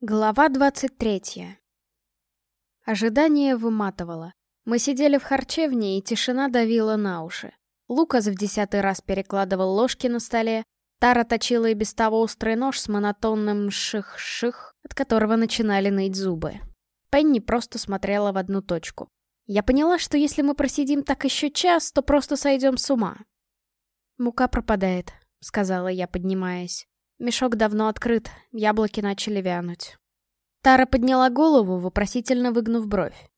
Глава 23 Ожидание выматывало. Мы сидели в харчевне, и тишина давила на уши. Лукас в десятый раз перекладывал ложки на столе, Тара точила и без того острый нож с монотонным ших-ших, от которого начинали ныть зубы. Пенни просто смотрела в одну точку. Я поняла, что если мы просидим так еще час, то просто сойдем с ума. «Мука пропадает», — сказала я, поднимаясь. Мешок давно открыт, яблоки начали вянуть. Тара подняла голову, вопросительно выгнув бровь.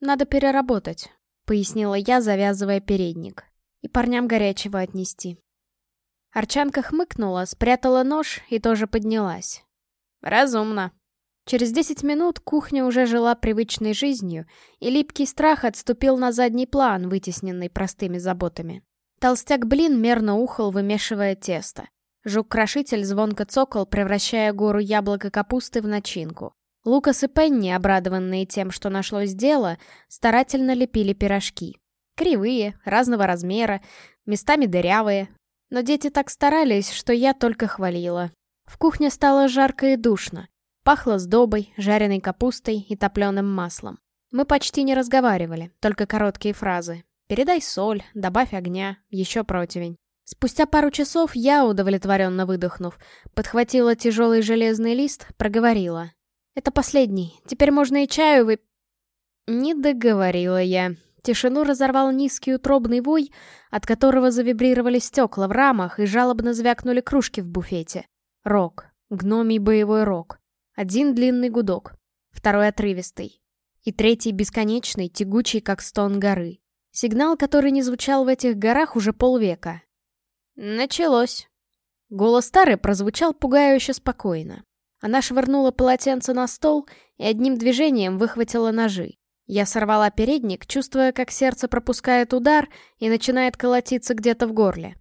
«Надо переработать», — пояснила я, завязывая передник. «И парням горячего отнести». Арчанка хмыкнула, спрятала нож и тоже поднялась. «Разумно». Через десять минут кухня уже жила привычной жизнью, и липкий страх отступил на задний план, вытесненный простыми заботами. Толстяк-блин мерно ухал, вымешивая тесто. Жук-крошитель звонко цокол, превращая гору яблок и капусты в начинку. Лукас и Пенни, обрадованные тем, что нашлось дело, старательно лепили пирожки. Кривые, разного размера, местами дырявые. Но дети так старались, что я только хвалила. В кухне стало жарко и душно. Пахло сдобой, жареной капустой и топленым маслом. Мы почти не разговаривали, только короткие фразы. «Передай соль», «добавь огня», «еще противень». Спустя пару часов я, удовлетворенно выдохнув, подхватила тяжелый железный лист, проговорила. «Это последний. Теперь можно и чаю вы...» Не договорила я. Тишину разорвал низкий утробный вой, от которого завибрировали стекла в рамах и жалобно звякнули кружки в буфете. Рок. Гномий боевой рок. Один длинный гудок. Второй отрывистый. И третий бесконечный, тягучий, как стон горы. Сигнал, который не звучал в этих горах уже полвека. «Началось». Голос Тары прозвучал пугающе спокойно. Она швырнула полотенце на стол и одним движением выхватила ножи. Я сорвала передник, чувствуя, как сердце пропускает удар и начинает колотиться где-то в горле.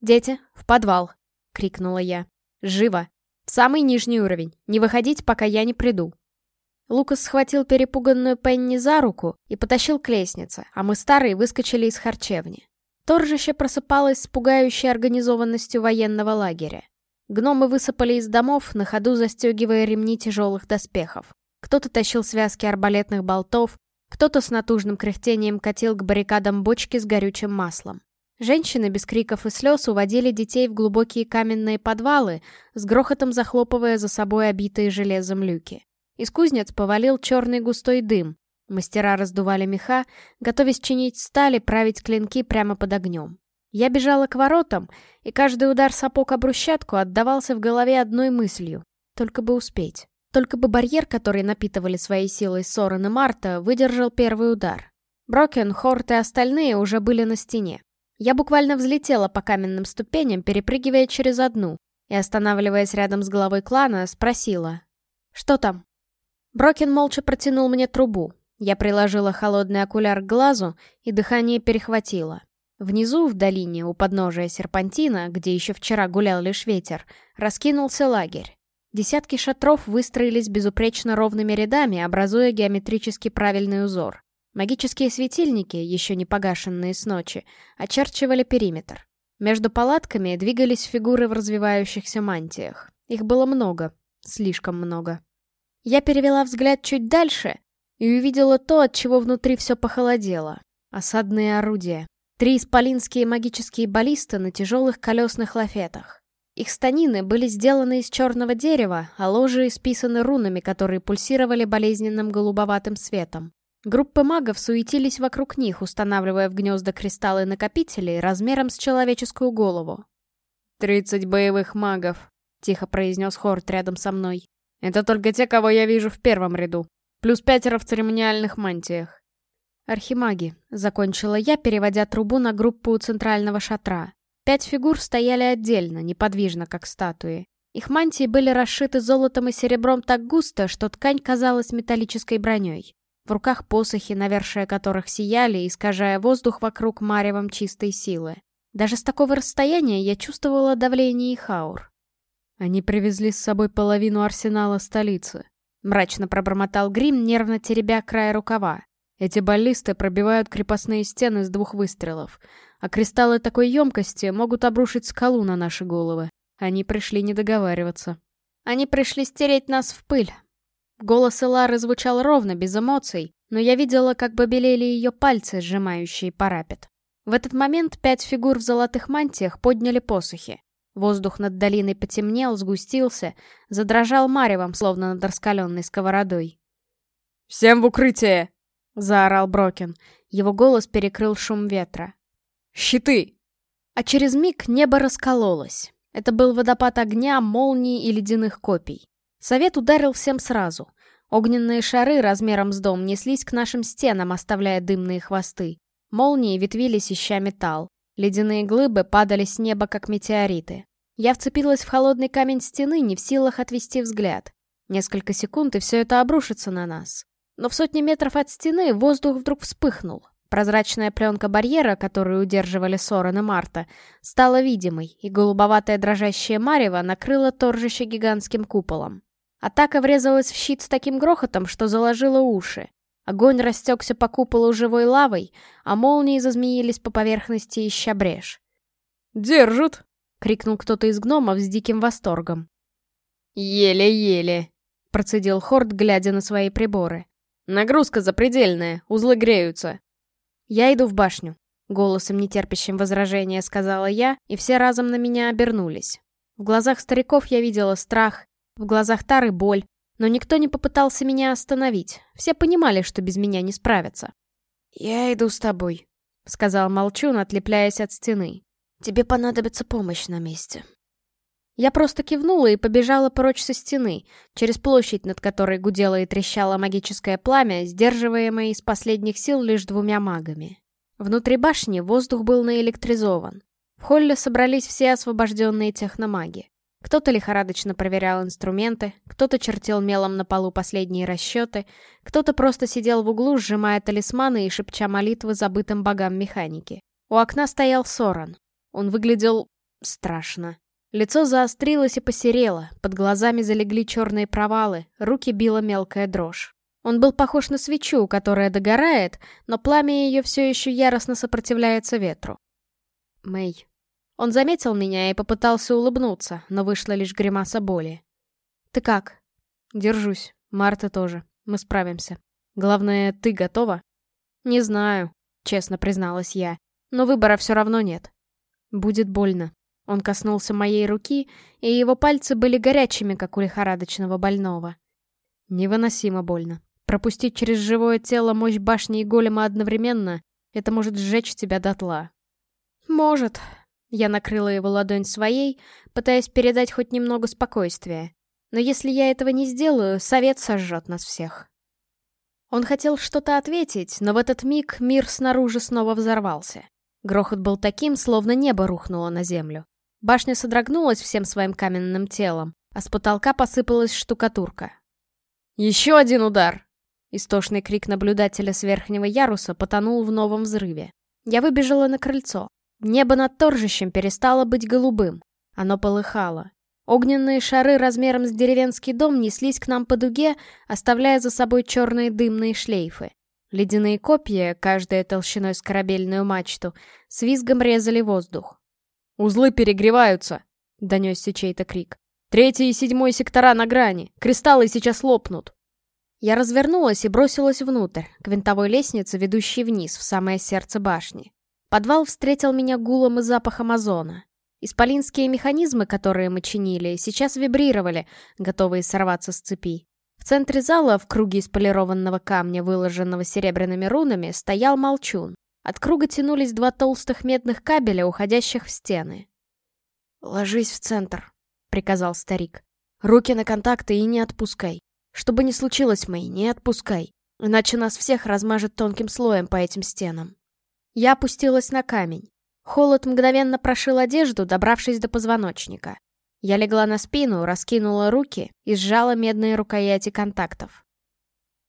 «Дети, в подвал!» — крикнула я. «Живо! В самый нижний уровень! Не выходить, пока я не приду!» Лукас схватил перепуганную Пенни за руку и потащил к лестнице, а мы старые выскочили из харчевни. Торжище просыпалось с пугающей организованностью военного лагеря. Гномы высыпали из домов, на ходу застегивая ремни тяжелых доспехов. Кто-то тащил связки арбалетных болтов, кто-то с натужным кряхтением катил к баррикадам бочки с горючим маслом. Женщины без криков и слез уводили детей в глубокие каменные подвалы, с грохотом захлопывая за собой обитые железом люки. Из кузнец повалил черный густой дым, Мастера раздували меха, готовясь чинить стали, править клинки прямо под огнем. Я бежала к воротам, и каждый удар сапог об брусчатку отдавался в голове одной мыслью. Только бы успеть. Только бы барьер, который напитывали своей силой Сорен и Марта, выдержал первый удар. Брокен, Хорт и остальные уже были на стене. Я буквально взлетела по каменным ступеням, перепрыгивая через одну, и, останавливаясь рядом с главой клана, спросила. «Что там?» Брокен молча протянул мне трубу, я приложила холодный окуляр к глазу, и дыхание перехватило. Внизу, в долине, у подножия серпантина, где еще вчера гулял лишь ветер, раскинулся лагерь. Десятки шатров выстроились безупречно ровными рядами, образуя геометрически правильный узор. Магические светильники, еще не погашенные с ночи, очерчивали периметр. Между палатками двигались фигуры в развивающихся мантиях. Их было много, слишком много. Я перевела взгляд чуть дальше и увидела то, от чего внутри все похолодело. Осадные орудия. Три исполинские магические баллисты на тяжелых колесных лафетах. Их станины были сделаны из черного дерева, а ложи исписаны рунами, которые пульсировали болезненным голубоватым светом. Группы магов суетились вокруг них, устанавливая в гнезда кристаллы-накопители размером с человеческую голову. «Тридцать боевых магов», — тихо произнес Хорт рядом со мной. «Это только те, кого я вижу в первом ряду. Плюс пятеро в церемониальных мантиях. Архимаги, закончила я, переводя трубу на группу у центрального шатра. Пять фигур стояли отдельно, неподвижно, как статуи. Их мантии были расшиты золотом и серебром так густо, что ткань казалась металлической броней. В руках посохи, навершия которых сияли, искажая воздух вокруг маревом чистой силы. Даже с такого расстояния я чувствовала давление их аур. Они привезли с собой половину арсенала столицы, Мрачно пробормотал Грим, нервно теребя край рукава. Эти баллисты пробивают крепостные стены с двух выстрелов, а кристаллы такой емкости могут обрушить скалу на наши головы. Они пришли не договариваться. Они пришли стереть нас в пыль. Голос Элары звучал ровно, без эмоций, но я видела, как побелели ее пальцы, сжимающие парапет. В этот момент пять фигур в золотых мантиях подняли посохи. Воздух над долиной потемнел, сгустился, задрожал маревом, словно над раскаленной сковородой. «Всем в укрытие!» — заорал Брокен. Его голос перекрыл шум ветра. «Щиты!» А через миг небо раскололось. Это был водопад огня, молний и ледяных копий. Совет ударил всем сразу. Огненные шары размером с дом неслись к нашим стенам, оставляя дымные хвосты. Молнии ветвились, ища металл. Ледяные глыбы падали с неба, как метеориты. Я вцепилась в холодный камень стены, не в силах отвести взгляд. Несколько секунд, и все это обрушится на нас. Но в сотни метров от стены воздух вдруг вспыхнул. Прозрачная пленка барьера, которую удерживали Сорен и Марта, стала видимой, и голубоватое дрожащее марево накрыло торжище гигантским куполом. Атака врезалась в щит с таким грохотом, что заложила уши. Огонь растекся по куполу живой лавой, а молнии зазмеились по поверхности, ища брешь. «Держат!» — крикнул кто-то из гномов с диким восторгом. «Еле-еле!» — процедил Хорд, глядя на свои приборы. «Нагрузка запредельная, узлы греются». «Я иду в башню», — голосом нетерпящим возражения сказала я, и все разом на меня обернулись. В глазах стариков я видела страх, в глазах Тары боль, но никто не попытался меня остановить. Все понимали, что без меня не справятся. «Я иду с тобой», — сказал Молчун, отлепляясь от стены. «Тебе понадобится помощь на месте». Я просто кивнула и побежала прочь со стены, через площадь, над которой гудело и трещало магическое пламя, сдерживаемое из последних сил лишь двумя магами. Внутри башни воздух был наэлектризован. В холле собрались все освобожденные техномаги. Кто-то лихорадочно проверял инструменты, кто-то чертил мелом на полу последние расчеты, кто-то просто сидел в углу, сжимая талисманы и шепча молитвы забытым богам механики. У окна стоял Соран. Он выглядел... страшно. Лицо заострилось и посерело, под глазами залегли черные провалы, руки била мелкая дрожь. Он был похож на свечу, которая догорает, но пламя ее все еще яростно сопротивляется ветру. «Мэй, он заметил меня и попытался улыбнуться, но вышла лишь гримаса боли. «Ты как?» «Держусь. Марта тоже. Мы справимся. Главное, ты готова?» «Не знаю», — честно призналась я. «Но выбора все равно нет. Будет больно». Он коснулся моей руки, и его пальцы были горячими, как у лихорадочного больного. Невыносимо больно. Пропустить через живое тело мощь башни и голема одновременно — это может сжечь тебя дотла. «Может», я накрыла его ладонь своей, пытаясь передать хоть немного спокойствия. Но если я этого не сделаю, совет сожжет нас всех. Он хотел что-то ответить, но в этот миг мир снаружи снова взорвался. Грохот был таким, словно небо рухнуло на землю. Башня содрогнулась всем своим каменным телом, а с потолка посыпалась штукатурка. «Еще один удар!» Истошный крик наблюдателя с верхнего яруса потонул в новом взрыве. Я выбежала на крыльцо. Небо над торжищем перестало быть голубым. Оно полыхало. Огненные шары размером с деревенский дом неслись к нам по дуге, оставляя за собой черные дымные шлейфы. Ледяные копья, каждая толщиной с корабельную мачту, с визгом резали воздух. «Узлы перегреваются!» — донесся чей-то крик. «Третий и седьмой сектора на грани! Кристаллы сейчас лопнут!» Я развернулась и бросилась внутрь, к винтовой лестнице, ведущей вниз, в самое сердце башни. Подвал встретил меня гулом и запахом озона. Исполинские механизмы, которые мы чинили, сейчас вибрировали, готовые сорваться с цепи. В центре зала, в круге из полированного камня, выложенного серебряными рунами, стоял молчун. От круга тянулись два толстых медных кабеля, уходящих в стены. «Ложись в центр», — приказал старик. «Руки на контакты и не отпускай. Что бы ни случилось, Мэй, не отпускай. Иначе нас всех размажет тонким слоем по этим стенам». Я опустилась на камень. Холод мгновенно прошил одежду, добравшись до позвоночника. Я легла на спину, раскинула руки и сжала медные рукояти контактов.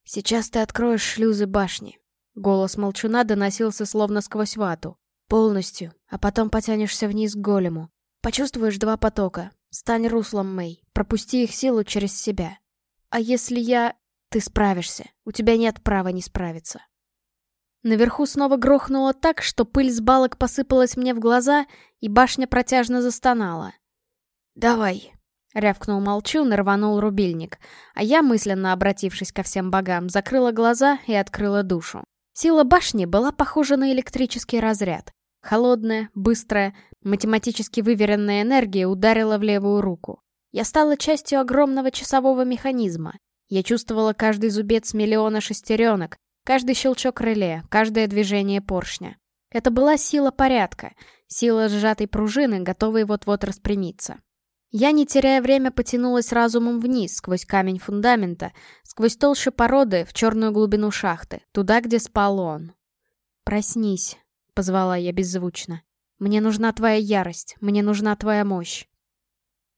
«Сейчас ты откроешь шлюзы башни». Голос молчуна доносился словно сквозь вату. «Полностью, а потом потянешься вниз к голему. Почувствуешь два потока. Стань руслом, Мэй. Пропусти их силу через себя. А если я... Ты справишься. У тебя нет права не справиться. Наверху снова грохнуло так, что пыль с балок посыпалась мне в глаза, и башня протяжно застонала. «Давай», Рявкнул молчун и рубильник, а я, мысленно обратившись ко всем богам, закрыла глаза и открыла душу. Сила башни была похожа на электрический разряд. Холодная, быстрая, математически выверенная энергия ударила в левую руку. Я стала частью огромного часового механизма. Я чувствовала каждый зубец миллиона шестеренок, каждый щелчок реле, каждое движение поршня. Это была сила порядка, сила сжатой пружины, готовой вот-вот распрямиться. Я, не теряя время, потянулась разумом вниз, сквозь камень фундамента, сквозь толщу породы, в черную глубину шахты, туда, где спал он. «Проснись», — позвала я беззвучно. «Мне нужна твоя ярость, мне нужна твоя мощь».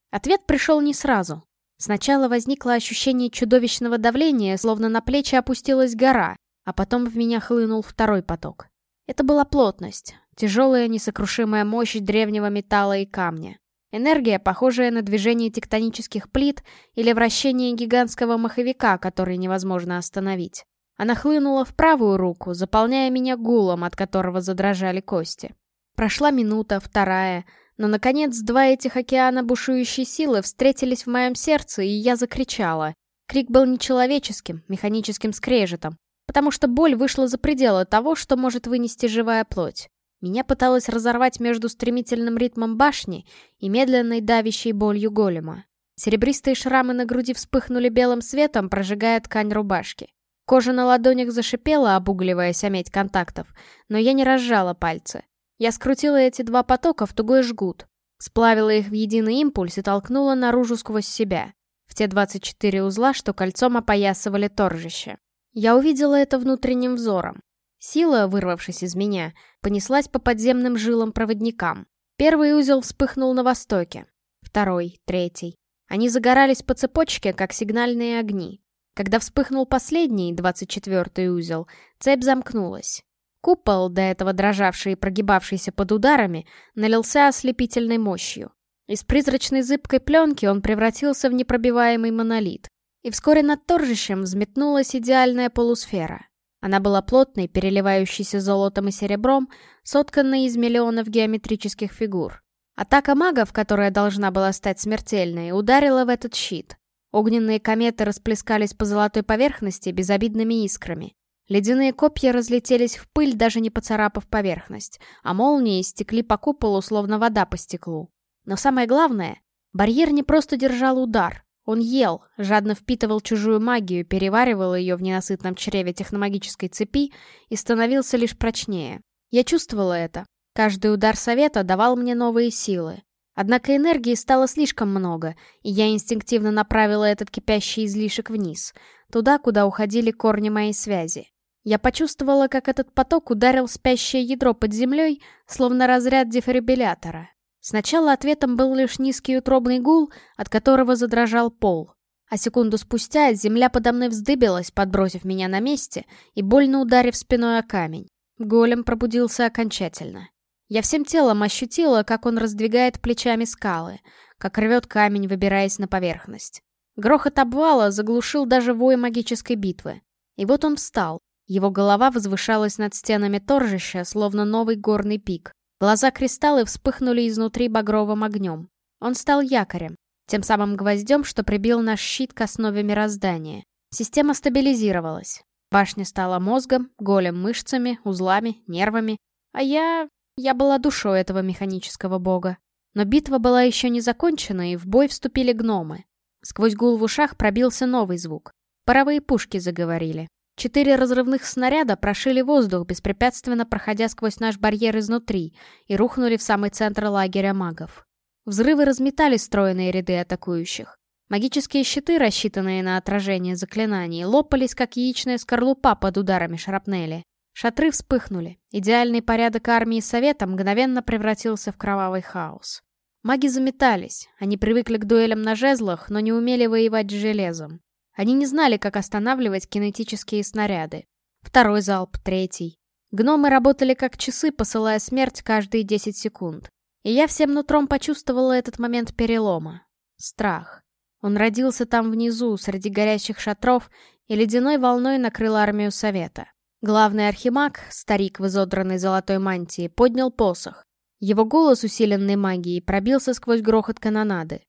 Ответ пришел не сразу. Сначала возникло ощущение чудовищного давления, словно на плечи опустилась гора, а потом в меня хлынул второй поток. Это была плотность, тяжелая несокрушимая мощь древнего металла и камня. Энергия, похожая на движение тектонических плит или вращение гигантского маховика, который невозможно остановить. Она хлынула в правую руку, заполняя меня гулом, от которого задрожали кости. Прошла минута, вторая, но, наконец, два этих океана бушующей силы встретились в моем сердце, и я закричала. Крик был нечеловеческим, механическим скрежетом, потому что боль вышла за пределы того, что может вынести живая плоть. Меня пыталось разорвать между стремительным ритмом башни и медленной давящей болью голема. Серебристые шрамы на груди вспыхнули белым светом, прожигая ткань рубашки. Кожа на ладонях зашипела, обугливаясь о медь контактов, но я не разжала пальцы. Я скрутила эти два потока в тугой жгут, сплавила их в единый импульс и толкнула наружу сквозь себя, в те 24 узла, что кольцом опоясывали торжище. Я увидела это внутренним взором. Сила, вырвавшись из меня, понеслась по подземным жилам-проводникам. Первый узел вспыхнул на востоке. Второй, третий. Они загорались по цепочке, как сигнальные огни. Когда вспыхнул последний, двадцать четвертый узел, цепь замкнулась. Купол, до этого дрожавший и прогибавшийся под ударами, налился ослепительной мощью. Из призрачной зыбкой пленки он превратился в непробиваемый монолит. И вскоре над торжищем взметнулась идеальная полусфера. Она была плотной, переливающейся золотом и серебром, сотканной из миллионов геометрических фигур. Атака магов, которая должна была стать смертельной, ударила в этот щит. Огненные кометы расплескались по золотой поверхности безобидными искрами. Ледяные копья разлетелись в пыль, даже не поцарапав поверхность, а молнии стекли по куполу, словно вода по стеклу. Но самое главное, барьер не просто держал удар, он ел, жадно впитывал чужую магию, переваривал ее в ненасытном чреве техномагической цепи и становился лишь прочнее. Я чувствовала это. Каждый удар совета давал мне новые силы. Однако энергии стало слишком много, и я инстинктивно направила этот кипящий излишек вниз, туда, куда уходили корни моей связи. Я почувствовала, как этот поток ударил спящее ядро под землей, словно разряд дефибриллятора. Сначала ответом был лишь низкий утробный гул, от которого задрожал пол. А секунду спустя земля подо мной вздыбилась, подбросив меня на месте и больно ударив спиной о камень. Голем пробудился окончательно. Я всем телом ощутила, как он раздвигает плечами скалы, как рвет камень, выбираясь на поверхность. Грохот обвала заглушил даже вой магической битвы. И вот он встал. Его голова возвышалась над стенами торжища, словно новый горный пик. Глаза кристаллы вспыхнули изнутри багровым огнем. Он стал якорем, тем самым гвоздем, что прибил наш щит к основе мироздания. Система стабилизировалась. Башня стала мозгом, голем мышцами, узлами, нервами. А я... я была душой этого механического бога. Но битва была еще не закончена, и в бой вступили гномы. Сквозь гул в ушах пробился новый звук. Паровые пушки заговорили. Четыре разрывных снаряда прошили воздух, беспрепятственно проходя сквозь наш барьер изнутри, и рухнули в самый центр лагеря магов. Взрывы разметали стройные ряды атакующих. Магические щиты, рассчитанные на отражение заклинаний, лопались, как яичная скорлупа под ударами шрапнели. Шатры вспыхнули. Идеальный порядок армии Совета мгновенно превратился в кровавый хаос. Маги заметались. Они привыкли к дуэлям на жезлах, но не умели воевать с железом. Они не знали, как останавливать кинетические снаряды. Второй залп, третий. Гномы работали как часы, посылая смерть каждые 10 секунд. И я всем нутром почувствовала этот момент перелома. Страх. Он родился там внизу, среди горящих шатров, и ледяной волной накрыл армию Совета. Главный архимаг, старик в изодранной золотой мантии, поднял посох. Его голос, усиленный магией, пробился сквозь грохот канонады.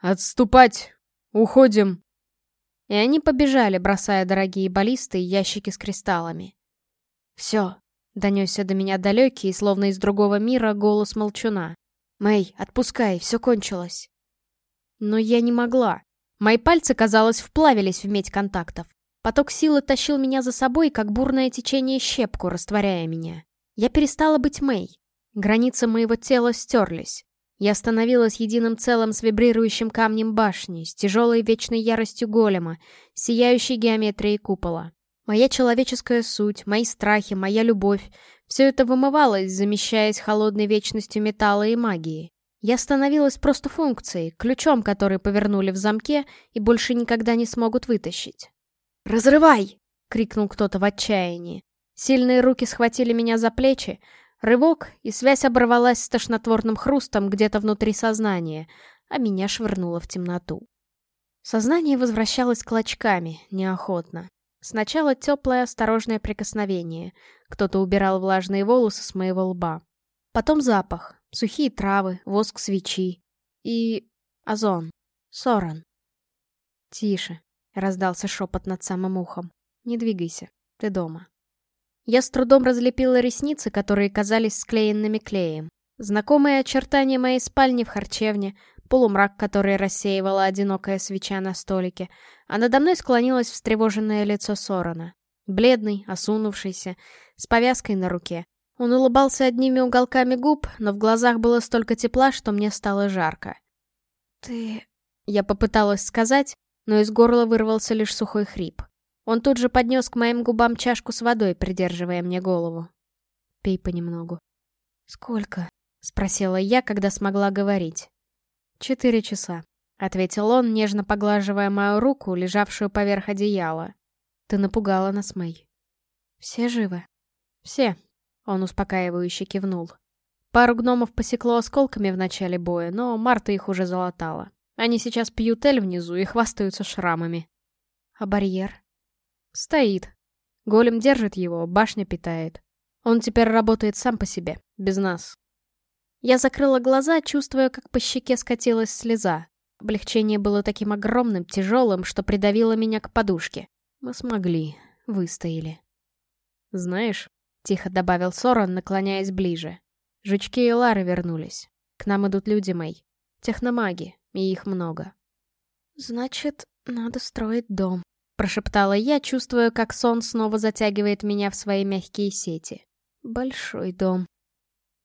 «Отступать! Уходим!» И они побежали, бросая дорогие баллисты и ящики с кристаллами. «Все!» — донесся до меня далекий, словно из другого мира, голос молчуна. «Мэй, отпускай, все кончилось!» Но я не могла. Мои пальцы, казалось, вплавились в медь контактов. Поток силы тащил меня за собой, как бурное течение щепку, растворяя меня. Я перестала быть Мэй. Границы моего тела стерлись. Я становилась единым целым с вибрирующим камнем башни, с тяжелой вечной яростью голема, сияющей геометрией купола. Моя человеческая суть, мои страхи, моя любовь — все это вымывалось, замещаясь холодной вечностью металла и магии. Я становилась просто функцией, ключом, который повернули в замке и больше никогда не смогут вытащить. «Разрывай!» — крикнул кто-то в отчаянии. Сильные руки схватили меня за плечи, Рывок, и связь оборвалась с тошнотворным хрустом где-то внутри сознания, а меня швырнуло в темноту. Сознание возвращалось клочками, неохотно. Сначала теплое осторожное прикосновение. Кто-то убирал влажные волосы с моего лба. Потом запах, сухие травы, воск свечи. И... озон. Соран. «Тише», — раздался шепот над самым ухом. «Не двигайся, ты дома». Я с трудом разлепила ресницы, которые казались склеенными клеем. Знакомые очертания моей спальни в харчевне, полумрак, который рассеивала одинокая свеча на столике, а надо мной склонилось встревоженное лицо Сорона. Бледный, осунувшийся, с повязкой на руке. Он улыбался одними уголками губ, но в глазах было столько тепла, что мне стало жарко. «Ты...» Я попыталась сказать, но из горла вырвался лишь сухой хрип. Он тут же поднес к моим губам чашку с водой, придерживая мне голову. Пей понемногу. «Сколько?» — спросила я, когда смогла говорить. «Четыре часа», — ответил он, нежно поглаживая мою руку, лежавшую поверх одеяла. «Ты напугала нас, Мэй». «Все живы?» «Все», — он успокаивающе кивнул. Пару гномов посекло осколками в начале боя, но Марта их уже залатала. Они сейчас пьют эль внизу и хвастаются шрамами. «А барьер?» Стоит. Голем держит его, башня питает. Он теперь работает сам по себе, без нас. Я закрыла глаза, чувствуя, как по щеке скатилась слеза. Облегчение было таким огромным, тяжелым, что придавило меня к подушке. Мы смогли, выстояли. «Знаешь», — тихо добавил Соран, наклоняясь ближе, — «жучки и Лары вернулись. К нам идут люди, Мэй. Техномаги, и их много». «Значит, надо строить дом», Прошептала я, чувствуя, как сон снова затягивает меня в свои мягкие сети. Большой дом.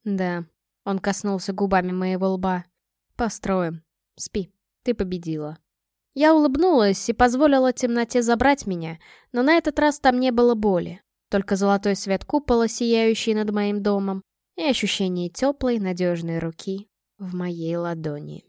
Да, он коснулся губами моего лба. Построим. Спи, ты победила. Я улыбнулась и позволила темноте забрать меня, но на этот раз там не было боли. Только золотой свет купола, сияющий над моим домом, и ощущение теплой, надежной руки в моей ладони.